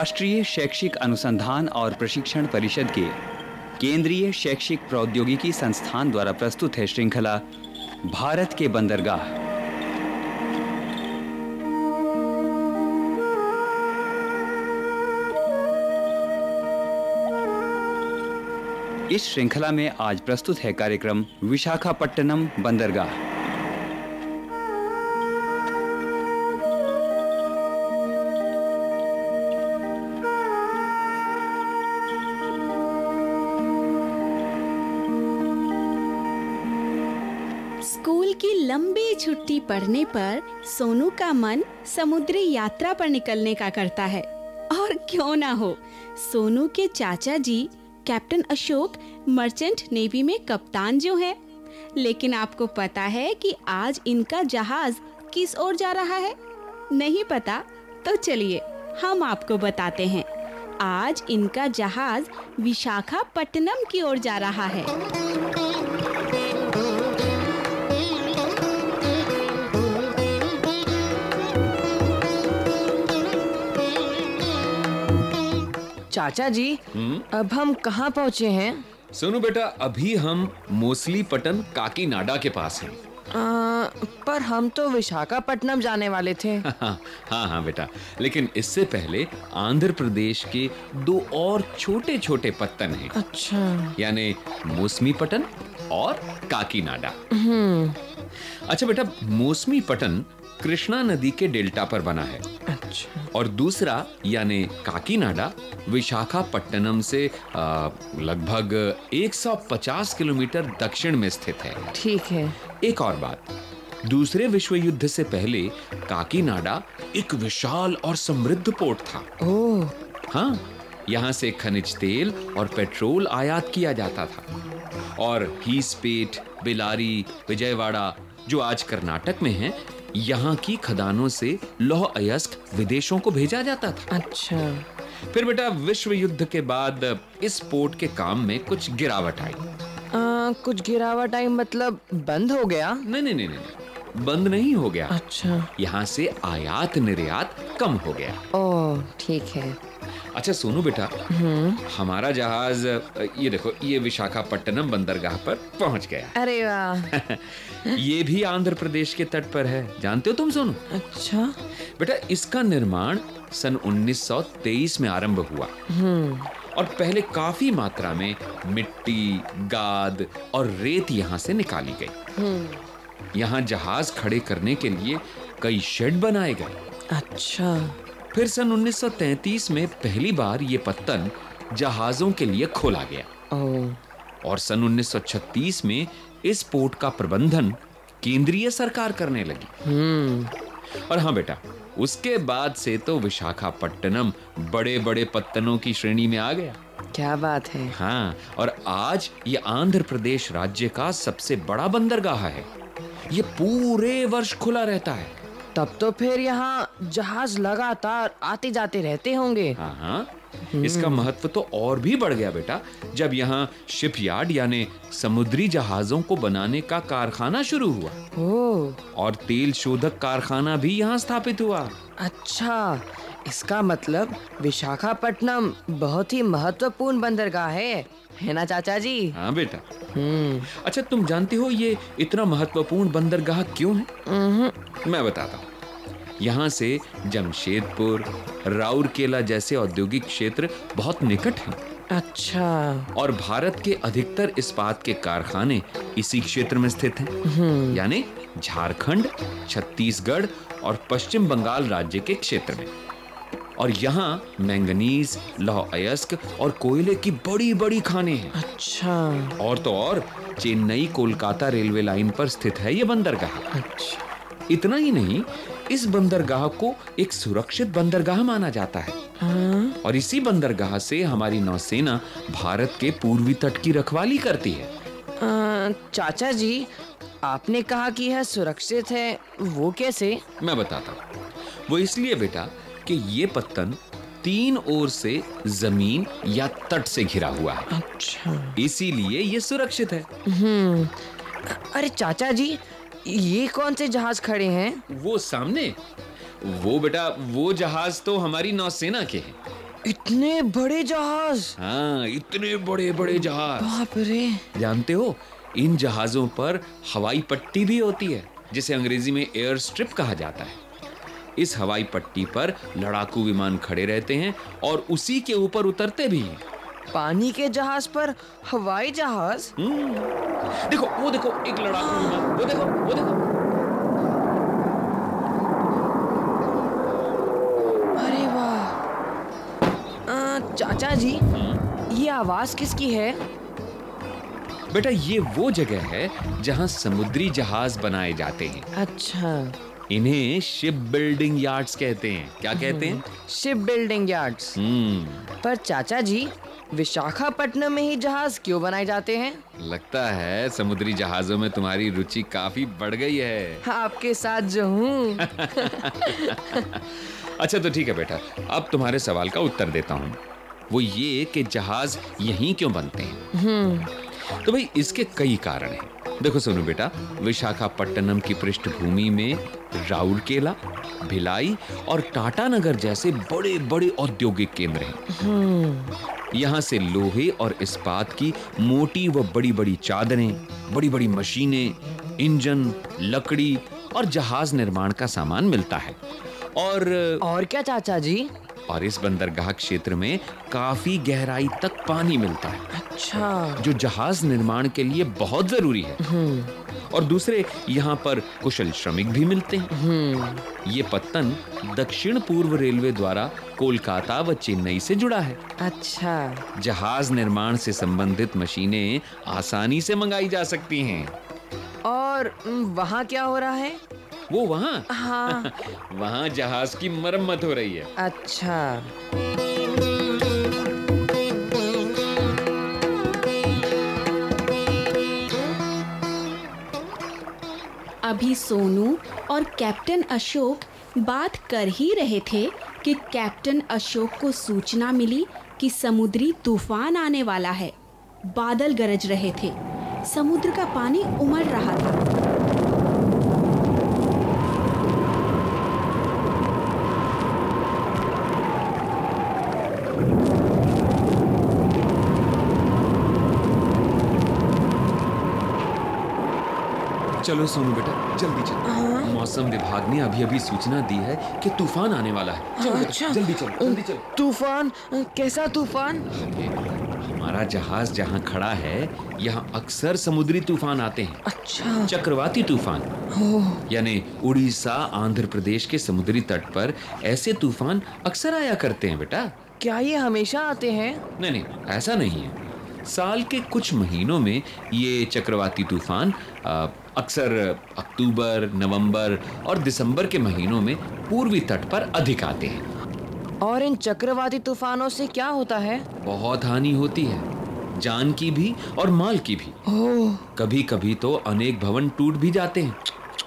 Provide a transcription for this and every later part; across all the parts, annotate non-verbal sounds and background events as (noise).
राष्ट्रीय शैक्षिक अनुसंधान और प्रशिक्षण परिषद के केंद्रीय शैक्षिक प्रौद्योगिकी संस्थान द्वारा प्रस्तुत है श्रृंखला भारत के बंदरगाह। इस श्रृंखला में आज प्रस्तुत है कार्यक्रम विशाखापट्टनम बंदरगाह। की लंबी छुट्टी पड़ने पर सोनू का मन समुद्री यात्रा पर निकलने का करता है। और क्यों ना हो, सोनू के चाचा ji, captain Ashok, merchant navy में कप्तान जो हैं। लेकिन आपको पता है कि आज इनका जहाज़ किस ओर जा रहा है? नहीं पता? तो चलिए, हम आपको बताते हैं। आज इनका जहाज़ विशाखापट्टनम की ओर जा रहा है। चाचा जी हुँ? अब हम कहाँ पहुँचे हैं? सुनो बेटा अभी हम मोसली पटन काकीनाडा के पास हैं। आ, पर हम तो विशाखापट्टनम जाने वाले थे। (laughs) हाँ हाँ हाँ बेटा। लेकिन इससे पहले आंध्र प्रदेश के दो और छोटे छोटे पत्तन हैं। अच्छा। यानी मौसमी पटन और काकीनाडा। अच्छा बेटा मौसमी पटन कृष्णा नदी के डेल्टा पर बना है। अच्छा। और दूसरा यानी काकीनाडा विशाखापट्टनम से लगभग 150 किलोमीटर दक्षिण में स्थित है। ठीक है। एक और बात दूसरे विश्व युद्ध से पहले काकीनाडा एक विशाल और समृद्ध पोर्ट था। ओह। हाँ यहाँ से खनिज तेल और पेट्रोल आयात किया जाता था। और हीसपेट बिलारी विजयवाड़ा जो आज कर्नाटक में है यहाँ की खदानों से लौह अयस्क विदेशों को भेजा जाता था। अच्छा। फिर बेटा विश्व युद्ध के बाद इस पोर्ट के काम में कुछ गिरावट आई। आ, कुछ गिरावट आई मतलब बंद हो गया? नहीं नहीं नहीं नहीं बंद नहीं हो गया। अच्छा। यहाँ से आयात निर्यात कम हो गया। ओह ठीक है। अच्छा सोनू बेटा हमारा जहाज़ ये देखो ये विशाखापट्टनम बंदरगाह पर पहुँच गया। (laughs) अरे वाह। ये भी आंध्र प्रदेश के तट पर है। जानते हो तुम सोनू? अच्छा। बेटा इसका निर्माण सन 1923 में आरंभ हुआ। और पहले काफ़ी मात्रा में मिट्टी गाद और रेत यहाँ से निकाली गई। यहाँ जहाज़ खड़े करने के लिए कई शेड बनाए गए। अच्छा। फिर सन 1933 में पहली बार ये पत्तन जहाजों के लिए खोला गया। और सन 1936 में इस पोर्ट का प्रबंधन केंद्रीय सरकार करने लगी। हम्म। और हाँ बेटा उसके बाद से तो विशाखापट्टनम बड़े बड़े पत्तनों की श्रेणी में आ गया। क्या बात है। हाँ और आज ये आंध्र प्रदेश राज्य का सबसे बड़ा बंदरगाह है। ये पूरे वर्ष खुला रहता है। तब तो फिर यहाँ जहाज़ लगातार आते जाते रहते होंगे। हाँ हाँ। इसका महत्व तो और भी बढ़ गया बेटा जब यहाँ शिपयार्ड यानी समुद्री जहाजों को बनाने का कारखाना शुरू हुआ। और तेल शोधक कारखाना भी यहाँ स्थापित हुआ। अच्छा इसका मतलब विशाखापट्टनम बहुत ही महत्वपूर्ण बंदरगाह है है ना चाचा जी हाँ बेटा। हम्म। अच्छा तुम जानते हो ये इतना महत्वपूर्ण बंदरगाह क्यों है? हम्म, मैं बताता हूँ। यहाँ से जमशेदपुर राउरकेला जैसे औद्योगिक क्षेत्र बहुत निकट हैं। अच्छा। और भारत के अधिकतर इस्पात के कारखाने इसी क्षेत्र में स्थित हैं। यानी झारखंड छत्तीसगढ़ और पश्चिम बंगाल राज्य के क्षेत्र में। और यहाँ मैंगनीज लौह अयस्क और कोयले की बड़ी बड़ी खाने हैं। अच्छा। और तो और चेन्नई कोलकाता रेलवे लाइन पर स्थित है ये बंदरगाह। अच्छा। इतना ही नहीं इस बंदरगाह को एक सुरक्षित बंदरगाह माना जाता है। हाँ। और इसी बंदरगाह से हमारी नौसेना भारत के पूर्वी तट की रखवाली करती है। अ, चाचा जी आपने कहा कि यह सुरक्षित है वो कैसे? मैं बताता हूँ। वो इसलिए बेटा कि ये पत्तन तीन ओर से ज़मीन या तट से घिरा हुआ है। अच्छा। इसीलिए ये सुरक्षित है। हम्म। अरे चाचा जी ये कौन से जहाज़ खड़े हैं? वो सामने। वो बेटा वो जहाज़ तो हमारी नौसेना के हैं। इतने बड़े जहाज़? हाँ इतने बड़े बड़े जहाज़। बाप रे। जानते हो इन जहाजों पर हवाई पट्टी भी होती है जिसे अंग्रेज़ी में एयर स्ट्रिप कहा जाता है। इस हवाई पट्टी पर लड़ाकू विमान खड़े रहते हैं और उसी के ऊपर उतरते भी हैं। पानी के जहाज़ पर? हवाई जहाज़? देखो वो देखो एक लड़ाकू विमान वो देखो वो देखो। अरे वाह। चाचा जी ये आवाज़ किसकी है? बेटा ये वो जगह है जहाँ समुद्री जहाज़ बनाए जाते हैं। अच्छा। इन्हें शिप बिल्डिंग यार्ड्स कहते हैं। क्या कहते हैं? Ship building yards hmm. पर चाचा जी विशाखापट्टनम में ही जहाज़ क्यों बनाए जाते हैं? लगता है समुद्री जहाजों में तुम्हारी रुचि काफ़ी बढ़ गई है। आपके साथ जो हूँ। (laughs) अच्छा तो ठीक है बेटा। अब तुम्हारे सवाल का उत्तर देता हूँ। वो ये कि जहाज़ यहीं क्यों बनते हैं? तो भाई इसके कई कारण हैं। देखो सुनो बेटा विशाखापट्टनम की पृष्ठभूमि में राउरकेला भिलाई और टाटानगर जैसे बड़े बड़े औद्योगिक केंद्र हैं। यहाँ से लोहे और इस्पात की मोटी व बड़ी बड़ी चादरें बड़ी बड़ी मशीनें इंजन लकड़ी और जहाज़ निर्माण का सामान मिलता है। और और क्या चाचा जी? और इस बंदरगाह क्षेत्र में काफ़ी गहराई तक पानी मिलता है। अच्छा। जो जहाज़ निर्माण के लिए बहुत ज़रूरी है। और दूसरे यहाँ पर कुशल श्रमिक भी मिलते हैं। ये पत्तन दक्षिण पूर्व रेलवे द्वारा कोलकाता व चेन्नई से जुड़ा है। अच्छा। जहाज़ निर्माण से संबंधित मशीनें आसानी से मंगाई जा सकती हैं। और वहाँ क्या हो रहा है? वो वहाँ? हाँ। वहाँ जहाज़ की मरम्मत हो रही है। अच्छा। अभी सोनू और कैप्टन अशोक बात कर ही रहे थे कि कैप्टन अशोक को सूचना मिली कि समुद्री तूफ़ान आने वाला है। बादल गरज रहे थे। समुद्र का पानी उमड़ रहा था। चलो सोनू बेटा जल्दी चलो। मौसम विभाग ने अभी अभी सूचना दी है कि तूफ़ान आने वाला है। चलो बेटा, जल्दी चलो जल्दी चलो। तूफ़ान? कैसा तूफ़ान? हमारा जहाज़ जहाँ खड़ा है यहाँ अक्सर समुद्री तूफ़ान आते हैं। अच्छा। चक्रवाती तूफ़ान। यानी उड़ीसा आंध्र प्रदेश के समुद्री तट पर ऐसे तूफ़ान अक्सर आया करते हैं बेटा। क्या ये हमेशा आते हैं? नहीं नहीं ऐसा नहीं है। साल के कुछ महीनों में ये चक्रवाती तूफ़ान अक्सर अक्टूबर नवंबर और दिसंबर के महीनों में पूर्वी तट पर अधिक आते हैं। और इन चक्रवाती तूफानों से क्या होता है? बहुत हानि होती है। जान की भी और माल की भी। ओह। कभी कभी तो अनेक भवन टूट भी जाते हैं।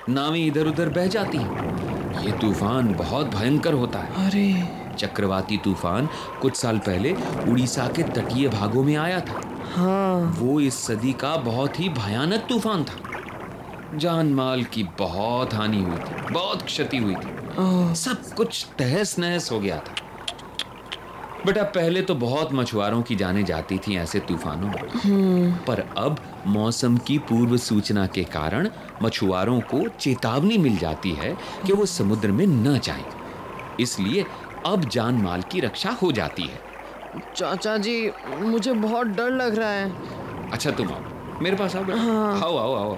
नावें इधर उधर बह जाती हैं। ये तूफ़ान बहुत भयंकर होता है। अरे। चक्रवाती तूफ़ान कुछ साल पहले उड़ीसा के तटीय भागों में आया था। हाँ। वो इस सदी का बहुत ही भयानक तूफ़ान था। जान माल की बहुत हानि हुई थी बहुत क्षति हुई थी। सब कुछ तहस नहस हो गया था। बेटा पहले तो बहुत मछुआरों की जाने जाती थी ऐसे तूफानों में। पर अब मौसम की पूर्व सूचना के कारण मछुआरों को चेतावनी मिल जाती है कि वो समुद्र में न जाएँ। इसलिए अब जान माल की रक्षा हो जाती है। चाचा जी मुझे बहुत डर लग रहा है। अच्छा तुम आओ। मेरे पास आओ बेटा। आओ आओ आओ।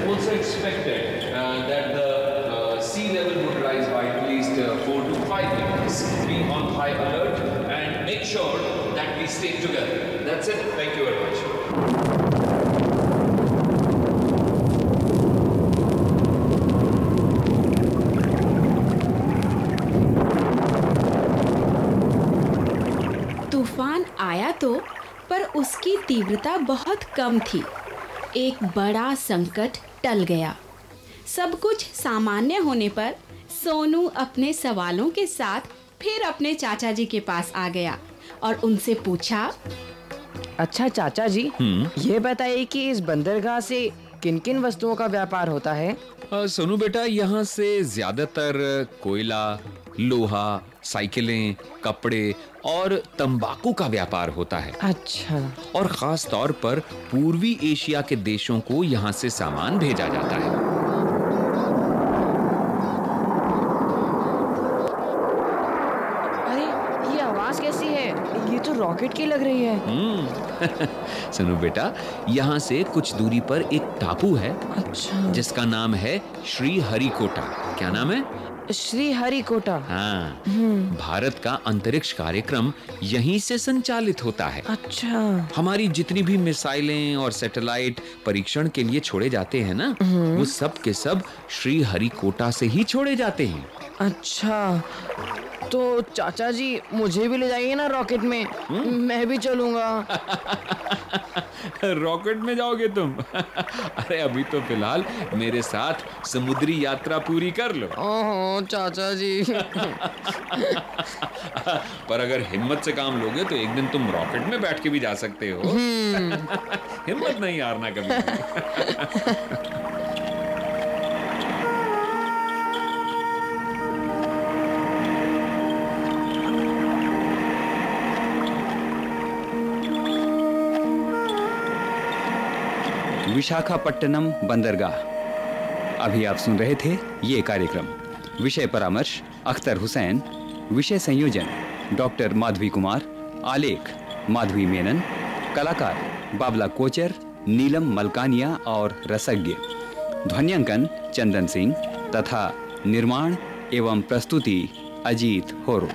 expected uh, that the uh, sea level would rise by at least uh, 4 to 5 meters. Be on high alert and make sure that we stay together. That's it. Thank you very much. आया तो पर उसकी तीव्रता बहुत कम थी एक बड़ा संकट टल गया। सब कुछ सामान्य होने पर सोनू अपने सवालों के साथ फिर अपने चाचा जी के पास आ गया और उनसे पूछा अच्छा चाचा जी ये बताइए कि इस बंदरगाह से किन किन वस्तुओं का व्यापार होता है? सोनू बेटा यहाँ से ज़्यादातर कोयला लोहा साइकिलें कपड़े और तंबाकू का व्यापार होता है। अच्छा। और खास तौर पर पूर्वी एशिया के देशों को यहाँ से सामान भेजा जाता है। अरे ये आवाज़ कैसी है? ये तो रॉकेट की लग रही है। हम्म। (laughs) सुनो बेटा यहाँ से कुछ दूरी पर एक टापू है अच्छा। जिसका नाम है श्री हरिकोटा। क्या नाम है? श्री हरिकोटा हाँ भारत का अंतरिक्ष कार्यक्रम यहीं से संचालित होता है। अच्छा। हमारी जितनी भी मिसाइलें और सैटेलाइट परीक्षण के लिए छोड़े जाते हैं ना वो सब के सब श्री हरिकोटा से ही छोड़े जाते हैं। अच्छा। तो चाचा जी मुझे भी ले जाइए ना रॉकेट में। मैं भी चलूँगा। (laughs) रॉकेट में जाओगे तुम? (laughs) अरे अभी तो फ़िलहाल मेरे साथ समुद्री यात्रा पूरी कर लो। ओहो चाचा जी (laughs) पर अगर हिम्मत से काम लोगे तो एक दिन तुम रॉकेट में बैठ के भी जा सकते हो। हिम्मत नहीं हारना कभी विशाखापट्टनम बंदरगाह। अभी आप सुन रहे थे ये कार्यक्रम। विषय परामर्श, अख्तर हुसैन। विषय संयोजन, डॉक्टर माधवी कुमार। आलेख, माधवी मेनन। कलाकार, बाबला कोचर, नीलम मलकानिया और रसज्ञ। ध्वन्यांकन, चंदन सिंह। तथा निर्माण एवं प्रस्तुति, अजीत होरो।